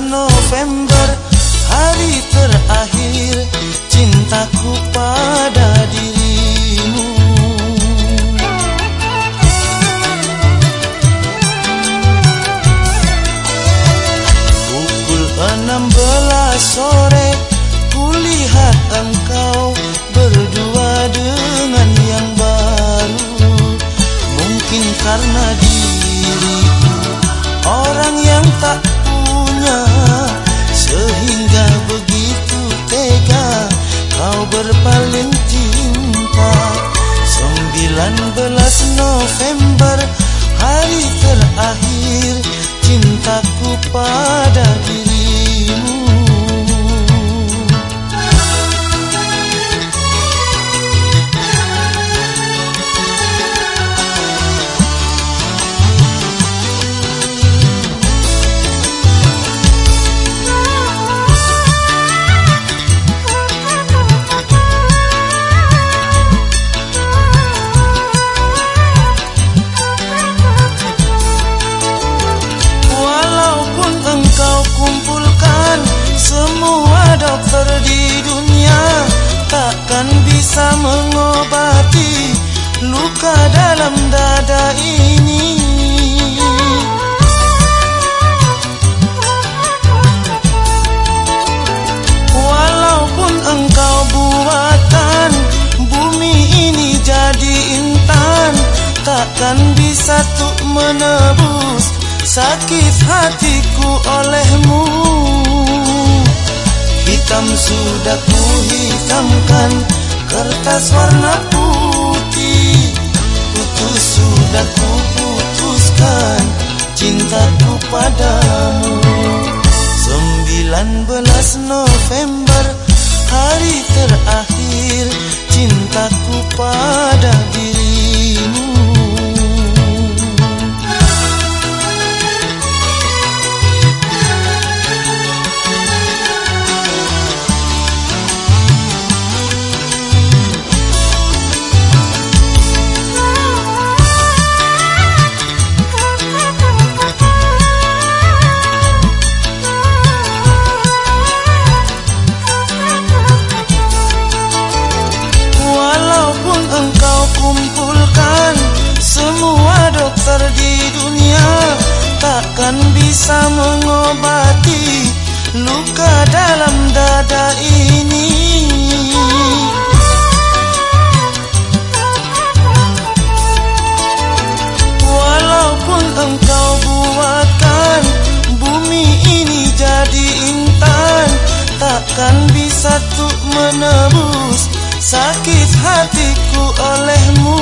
November Hari terakhir cintaku pada dirimu. Pukul 16 sore Kulihat engkau berdua dengan yang baru. Mungkin karena diriku Orang yang tak November Hari terakhir cintaku pada dirimu dokter di dunia takkan bisa mengobati luka dalam dada ini. Walaupun engkau buatan bumi ini jadi intan, takkan bisa tuh menebus sakit hatiku olehmu. Hitam sudah ku hitamkan Kertas warna putih Putus sudah ku putuskan Cintaku padamu. 19 November Hari terakhir bisa mengobati luka dalam dada ini. Walaupun engkau buatkan bumi ini jadi intan, takkan bisa tuh menebus sakit hatiku olehmu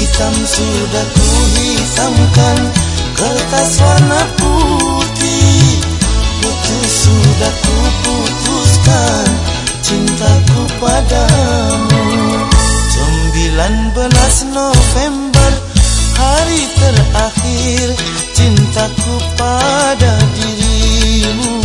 Hitam sudah ku hitamkan kertas warna putih Putus sudah ku putuskan cintaku padamu. 19 November hari terakhir cintaku pada dirimu.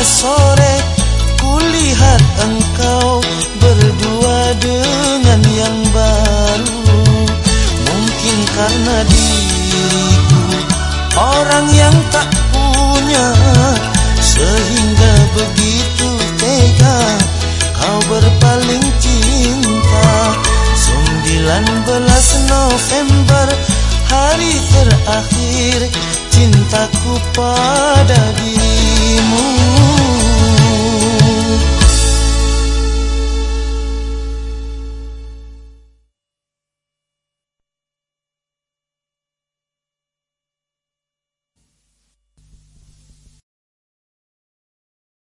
Sore karena diriku orang yang tak punya Sehingga begitu tega kau berpaling cinta. 19 November hari terakhir cintaku pada dirimu